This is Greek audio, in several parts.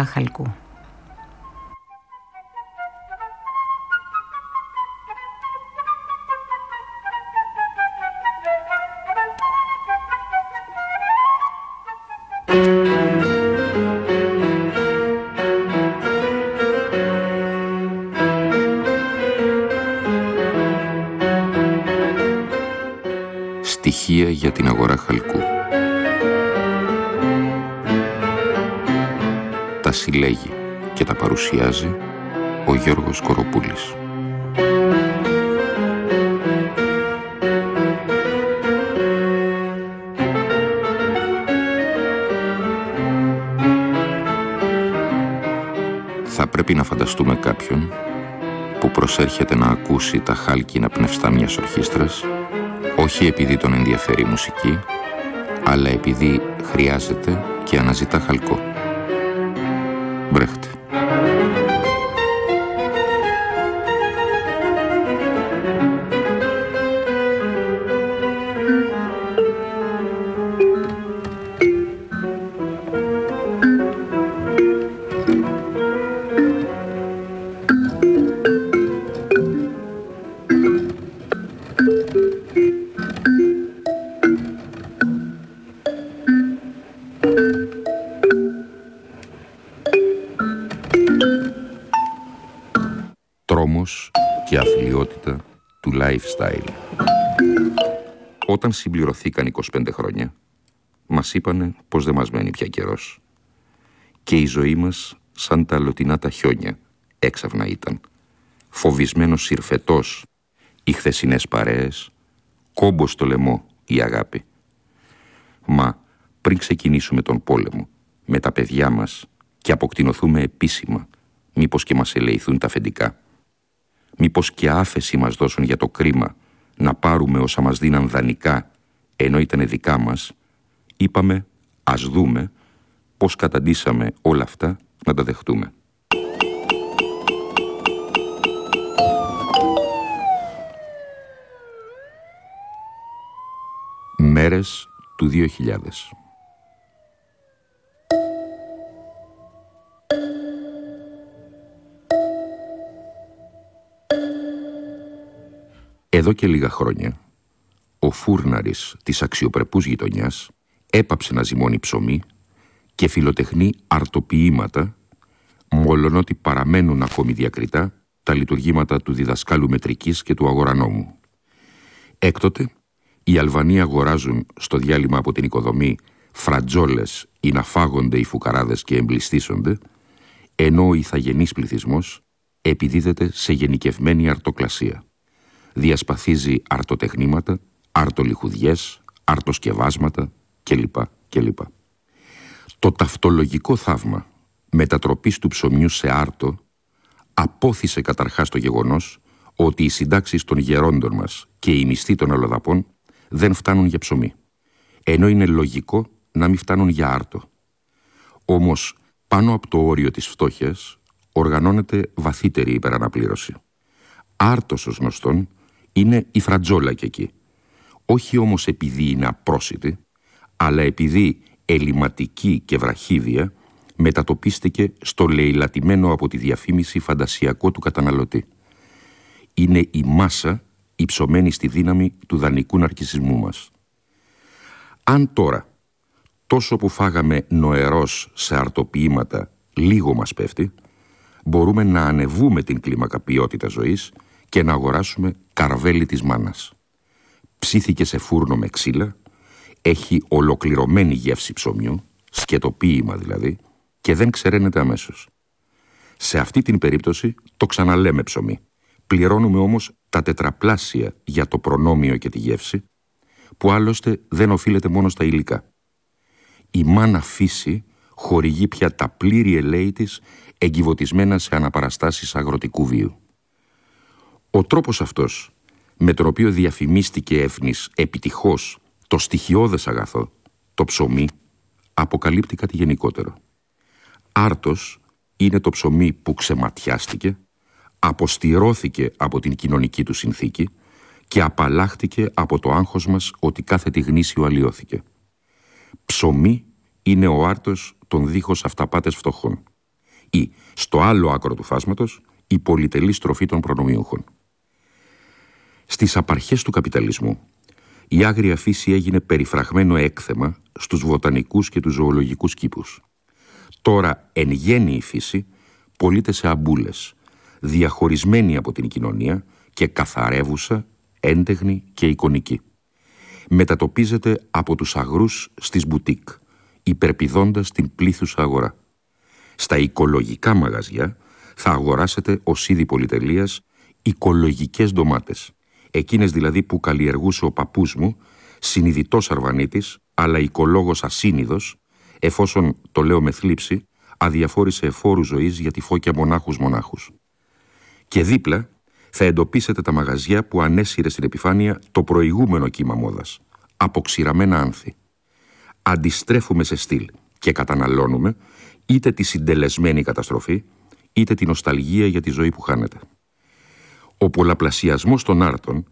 αγορά χαλκού. Στοιχεία για την αγορά χαλκού. Συλλέγει και τα παρουσιάζει ο Γιώργος Κοροπούλης. Θα πρέπει να φανταστούμε κάποιον που προσέρχεται να ακούσει τα χάλκινα πνευστά μιας ορχήστρας όχι επειδή τον ενδιαφέρει η μουσική, αλλά επειδή χρειάζεται και αναζητά χαλκό. Τρόμος και αθλειότητα του lifestyle. Όταν συμπληρωθήκαν 25 χρόνια, μας είπανε πως δεν μας μένει πια καιρός. Και η ζωή μας σαν τα λωτινά τα χιόνια έξαφνα ήταν. Φοβισμένος συρφετός οι χθεσινές παρέες, κόμπος στο λαιμό η αγάπη. Μα πριν ξεκινήσουμε τον πόλεμο, με τα παιδιά μας και αποκτηνοθούμε επίσημα, μήπως και μας ελεηθούν τα αφεντικά. Μήπως και άφεση μας δώσουν για το κρίμα να πάρουμε όσα μας δίναν δανεικά ενώ ήταν δικά μας, είπαμε ας δούμε πώς καταντήσαμε όλα αυτά να τα δεχτούμε. Μέρες του 2000 Εδώ και λίγα χρόνια, ο φούρναρης της αξιοπρεπούς γειτονιάς έπαψε να ζυμώνει ψωμί και φιλοτεχνεί αρτοποιήματα, μόλον ότι παραμένουν ακόμη διακριτά τα λειτουργήματα του διδασκάλου μετρικής και του αγορανόμου. Έκτοτε, οι Αλβανοί αγοράζουν στο διάλειμμα από την οικοδομή φρατζόλες ή να φάγονται οι φουκαράδες και εμπλιστήσονται, ενώ ο ηθαγενής πληθυσμός επιδίδεται σε γενικευμένη αρτοκλασία διασπαθίζει αρτοτεχνήματα, αρτολιχουδιές, αρτοσκευάσματα κλπ. κλπ. Το ταυτολογικό θαύμα μετατροπής του ψωμιού σε άρτο απόθυσε καταρχάς το γεγονός ότι οι συντάξεις των γερόντων μας και οι μισθοί των αλλοδαπών δεν φτάνουν για ψωμί, ενώ είναι λογικό να μην φτάνουν για άρτο. Όμως, πάνω από το όριο της φτώχειας οργανώνεται βαθύτερη υπεραναπλήρωση. Άρτος ως γνωστόν είναι η φρατζόλα και εκεί. Όχι όμως επειδή είναι απρόσιτη, αλλά επειδή ελληματική και βραχίδια μετατοπίστηκε στο λαιλατημένο από τη διαφήμιση φαντασιακό του καταναλωτή. Είναι η μάσα υψωμένη στη δύναμη του δανεικού ναρκισισμού μας. Αν τώρα, τόσο που φάγαμε νοερός σε αρτοποιήματα, λίγο μας πέφτει, μπορούμε να ανεβούμε την κλίμακα ποιότητας ζωής και να αγοράσουμε καρβέλι της μάνας. Ψήθηκε σε φούρνο με ξύλα, έχει ολοκληρωμένη γεύση ψωμιού, σκετοποίημα δηλαδή, και δεν ξεραίνεται αμέσως. Σε αυτή την περίπτωση το ξαναλέμε ψωμί. Πληρώνουμε όμως τα τετραπλάσια για το προνόμιο και τη γεύση, που άλλωστε δεν οφείλεται μόνο στα υλικά. Η μάνα φύση χορηγεί πια τα πλήρη ελέη της εγκυβωτισμένα σε αναπαραστάσεις αγροτικού βίου. Ο τρόπος αυτός, με τον οποίο διαφημίστηκε έφνης επιτυχώς το στοιχειώδες αγαθό, το ψωμί, αποκαλύπτει κάτι γενικότερο. Άρτος είναι το ψωμί που ξεματιάστηκε, αποστηρώθηκε από την κοινωνική του συνθήκη και απαλλάχτηκε από το άγχος μας ότι κάθε τη γνήσιο αλλοιώθηκε. Ψωμί είναι ο άρτος των δίχως αυταπάτες φτωχών. ή, στο άλλο άκρο του φάσματος, η πολυτελή στροφή των προνομιούχων. Στις απαρχές του καπιταλισμού, η άγρια φύση έγινε περιφραγμένο έκθεμα στους βοτανικούς και τους ζωολογικούς κήπους. Τώρα, εν γέννη η φύση, πωλείται σε αμπούλες, διαχωρισμένη από την κοινωνία και καθαρεύουσα, έντεγνη και εικονική. Μετατοπίζεται από τους αγρούς στις μπουτίκ, υπερπηδώντας την πλήθουσα αγορά. Στα οικολογικά μαγαζιά θα αγοράσετε ως είδη πολυτελείας οικολογικές ντομάτες, εκείνες δηλαδή που καλλιεργούσε ο παππούς μου, συνειδητός αρβανίτης, αλλά οικολόγος ασύνειδος, εφόσον, το λέω με θλίψη, αδιαφόρησε εφόρου ζωής για τη φώκια μονάχους μονάχους. Και δίπλα θα εντοπίσετε τα μαγαζιά που ανέσυρε στην επιφάνεια το προηγούμενο κύμα μόδας, αποξηραμένα άνθη. Αντιστρέφουμε σε στυλ και καταναλώνουμε είτε τη συντελεσμένη καταστροφή, είτε τη νοσταλγία για τη ζωή που χάνεται. Ο πολλαπλασιασμός των άρτων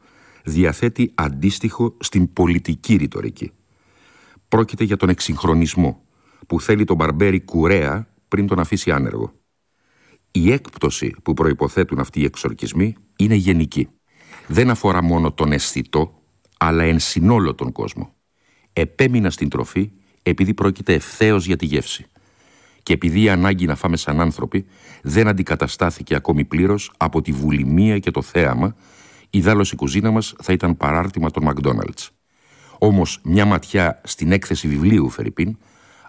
διαθέτει αντίστοιχο στην πολιτική ρητορική. Πρόκειται για τον εξυγχρονισμό που θέλει τον Μπαρμπέρι κουρέα πριν τον αφήσει άνεργο. Η έκπτωση που προϋποθέτουν αυτοί οι εξορκισμοί είναι γενική. Δεν αφορά μόνο τον αισθητό, αλλά εν συνόλο τον κόσμο. Επέμεινα στην τροφή επειδή πρόκειται ευθέως για τη γεύση. Και επειδή η ανάγκη να φάμε σαν άνθρωποι δεν αντικαταστάθηκε ακόμη πλήρως από τη βουλημία και το θέαμα, η δάλωση κουζίνα μας θα ήταν παράρτημα των Μακδόναλτς. Όμως μια ματιά στην έκθεση βιβλίου Φερρυπίν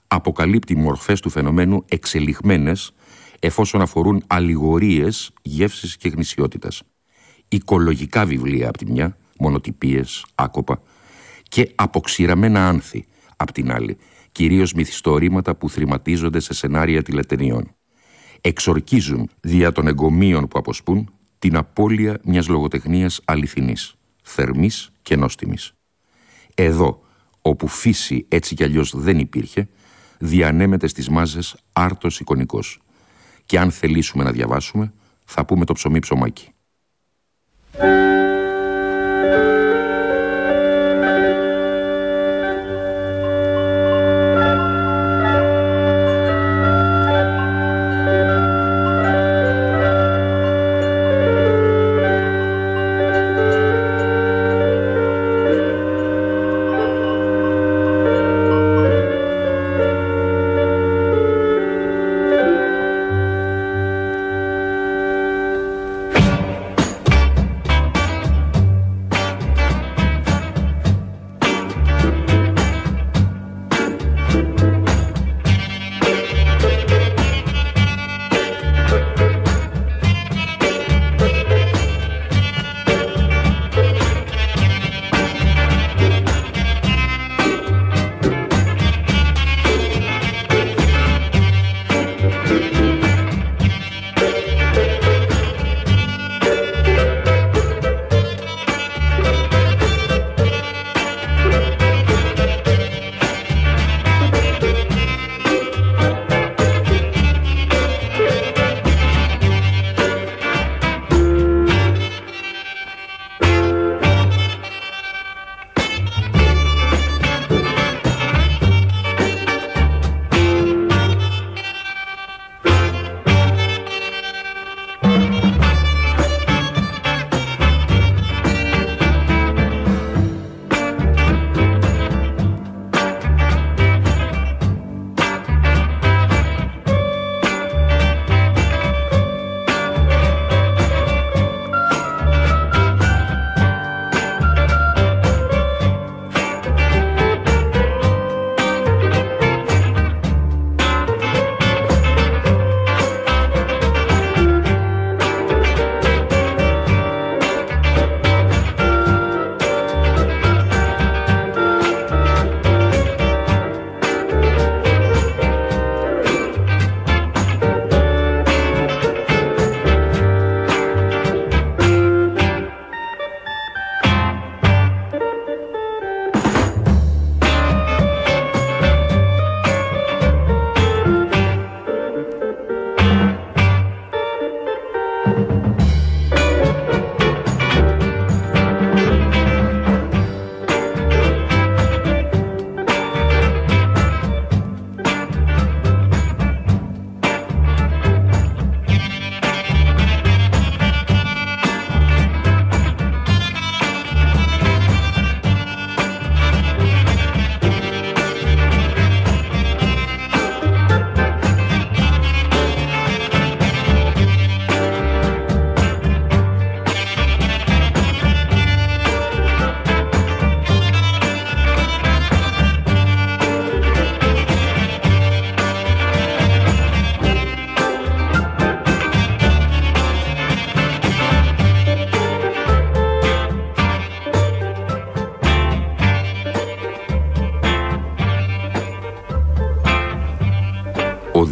αποκαλύπτει μορφές του φαινομένου εξελιγμένες εφόσον αφορούν αλληγορίες γεύσης και γνησιότητας. Οικολογικά βιβλία από τη μια, μονοτυπίες, άκοπα και αποξηραμένα άνθη από την άλλη, κυρίως μυθιστορήματα που θρηματίζονται σε σενάρια τηλετενιών. Εξορκίζουν δια των εγκομείων που αποσπούν την απώλεια μιας λογοτεχνίας αληθινής, θερμής και νόστιμης. Εδώ, όπου φύση έτσι κι αλλιώς δεν υπήρχε, διανέμεται στις μάζες άρτος εικονικός. Και αν θελήσουμε να διαβάσουμε, θα πούμε το ψωμί ψωμάκι.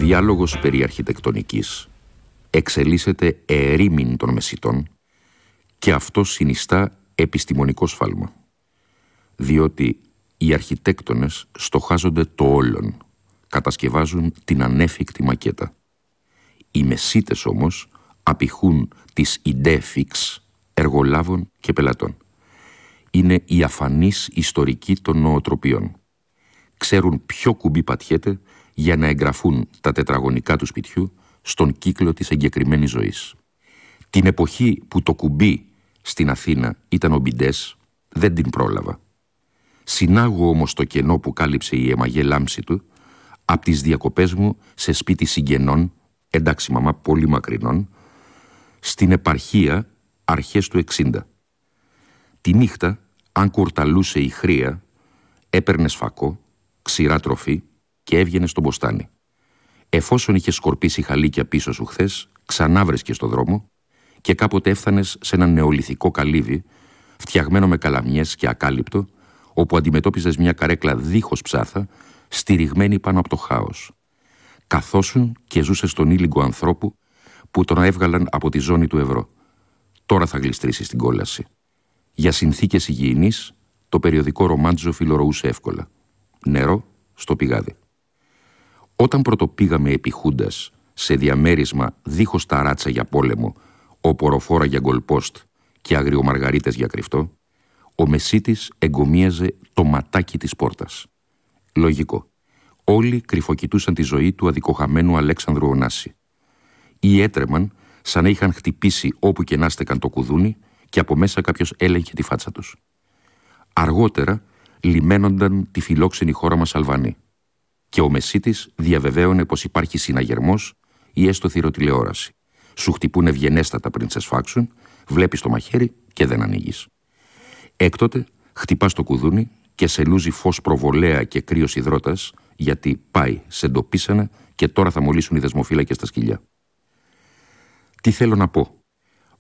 Διάλογος περί αρχιτεκτονικής εξελίσσεται ερήμην των μεσητών και αυτό συνιστά επιστημονικό σφάλμα. Διότι οι αρχιτέκτονες στοχάζονται το όλον, κατασκευάζουν την ανέφικτη μακέτα. Οι μεσίτες όμως απηχούν τις ιδέες φίξ εργολάβων και πελατών. Είναι η αφανής ιστορική των νοοτροπιών. Ξέρουν ποιο κουμπί πατιέται για να εγγραφούν τα τετραγωνικά του σπιτιού στον κύκλο της εγκεκριμένης ζωής. Την εποχή που το κουμπί στην Αθήνα ήταν ο Μπιντές, δεν την πρόλαβα. Συνάγω όμως το κενό που κάλυψε η αιμαγέ λάμψη του από τις διακοπές μου σε σπίτι συγγενών, εντάξει μαμά πολύ μακρινών, στην επαρχία αρχές του 60. Τη νύχτα, αν κουρταλούσε η χρία, έπαιρνε φακό, ξηρά τροφή και έβγαινε στον μποστάνι. Εφόσον είχε σκορπίσει χαλίκια πίσω σου χθες, ξανά βρέσκε στο δρόμο και κάποτε έφτανε σε ένα νεολιθικό καλύβι, φτιαγμένο με καλαμιές και ακάλυπτο, όπου αντιμετώπιζες μια καρέκλα δίχως ψάθα, στηριγμένη πάνω από το χάος. Καθόσουν και ζούσε στον ήλιγκο ανθρώπου που τον έβγαλαν από τη ζώνη του ευρώ. Τώρα θα γλιστρήσει στην κόλαση. Για συνθήκες υγιεινής, το περιοδικό ρομάντζο φιλορωούσε εύκολα. Νερό στο πηγάδι. Όταν πρωτοπήγαμε επί Χούντας, σε διαμέρισμα δίχως ταράτσα για πόλεμο, οποροφόρα για γκολπόστ και αγριομαργαρίτες για κρυφτό, ο Μεσίτης εγκομίαζε το ματάκι της πόρτας. Λογικό. Όλοι κρυφοκοιτούσαν τη ζωή του αδικοχαμένου Αλέξανδρου Ωνάση. Ή έτρεμαν σαν να είχαν χτυπήσει όπου και να στεκαν το κουδούνι και από μέσα κάποιος έλεγχε τη φάτσα τους. Αργότερα λιμένονταν τη φιλόξενη χώρα μας Αλβανή και ο Μεσίτης διαβεβαίωνε πως υπάρχει συναγερμός ή έστω θηροτηλεόραση. Σου χτυπούν ευγενέστατα πριν σε σφάξουν, βλέπεις το μαχαίρι και δεν ανοίγεις. Έκτοτε χτυπάς το κουδούνι και σε λούζει φως προβολέα και κρύος υδρότας, γιατί πάει, σε εντοπίσανε και τώρα θα μολύσουν οι δεσμοφύλακες στα σκυλιά. Τι θέλω να πω,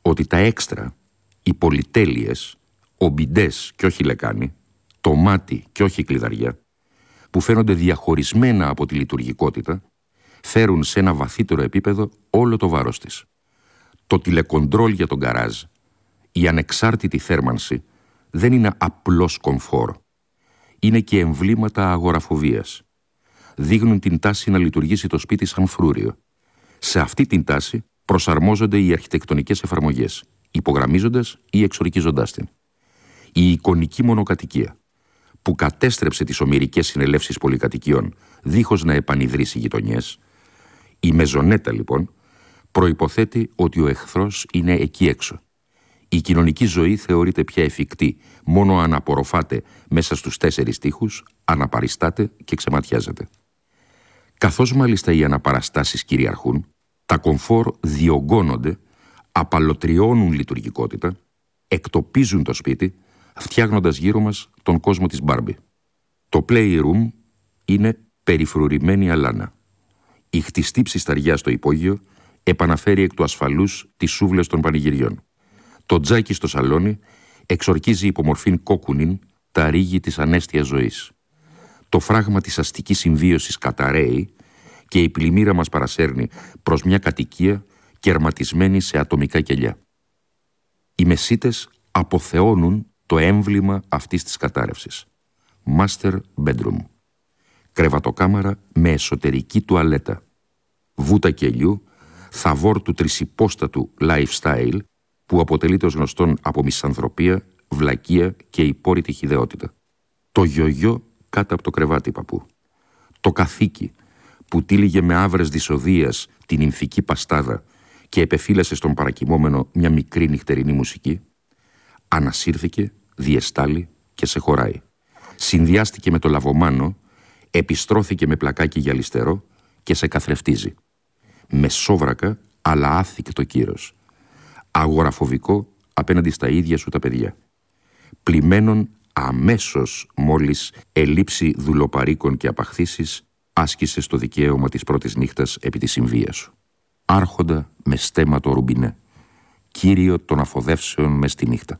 ότι τα έξτρα, οι πολυτέλειες, ο μπιντές και όχι λεκάνη, το μάτι και όχι κλειδαριά, που φαίνονται διαχωρισμένα από τη λειτουργικότητα, φέρουν σε ένα βαθύτερο επίπεδο όλο το βάρος της. Το τηλεκοντρόλ για τον καράζ, η ανεξάρτητη θέρμανση, δεν είναι απλώς κομφόρ. Είναι και εμβλήματα αγοραφοβίας. Δείχνουν την τάση να λειτουργήσει το σπίτι σαν φρούριο. Σε αυτή την τάση προσαρμόζονται οι αρχιτεκτονικές εφαρμογές, υπογραμμίζοντας ή εξορικίζοντάς την. Η εικονική μονοκατοικία, που κατέστρεψε τις ομοιρικές συνελεύσεις πολυκατοικιών δίχως να επανειδρύσει γειτονιές, η μεζονέτα λοιπόν προϋποθέτει ότι ο εχθρός είναι εκεί έξω. Η κοινωνική ζωή θεωρείται πια εφικτή μόνο αν απορροφάται μέσα στους τέσσερις τείχους, αναπαριστάται και ξεματιάζεται. Καθώς μάλιστα οι αναπαραστάσεις κυριαρχούν, τα κομφόρ διωγγώνονται, απαλωτριώνουν λειτουργικότητα, εκτοπίζουν το σπίτι φτιάχνοντας γύρω μας τον κόσμο της Μπάρμπι. Το Playroom είναι περιφρουρημένη αλάνα. Η χτιστή ψισταριά στο υπόγειο επαναφέρει εκ του ασφαλούς τις σούβλες των πανηγυριών. Το τζάκι στο σαλόνι εξορκίζει υπομορφήν κόκκουνιν τα ρίγη της ανέστιας ζωής. Το φράγμα της αστικής συμβίωσης καταραίει και η πλημμύρα μας παρασέρνει προς μια κατοικία κερματισμένη σε ατομικά κελιά. Οι μεσίτες αποθεώνουν το έμβλημα αυτής της κατάρρευσης. Master Bedroom. Κρεβατοκάμαρα με εσωτερική τουαλέτα. Βούτα κελιού, θαβόρ του τρισυπόστατου lifestyle που αποτελείται ως γνωστόν από μισανθρωπία, βλακεία και υπόρρητη χιδεότητα. Το γιογιό κάτω από το κρεβάτι παππού. Το καθήκη που τύλιγε με άβρες δυσοδείας την υμφική παστάδα και επεφύλασε στον παρακυμόμενο μια μικρή νυχτερινή μουσική ανασύρθηκε, διεστάλει και σε χωράει. Συνδυάστηκε με το λαβομάνο, επιστρώθηκε με πλακάκι γυαλιστερό και σε καθρεφτίζει. Με σόβρακα, αλλά άθηκε το κύρος. Αγοραφοβικό απέναντι στα ίδια σου τα παιδιά. Πλημένον αμέσως μόλις ελείψει δουλοπαρίκων και απαχθήσεις άσκησε στο δικαίωμα της πρώτης νύχτας επί της συμβίας σου. Άρχοντα με στέμα το ρουμπινέ. Κύριο των αφοδεύσεων μες στη νύχτα.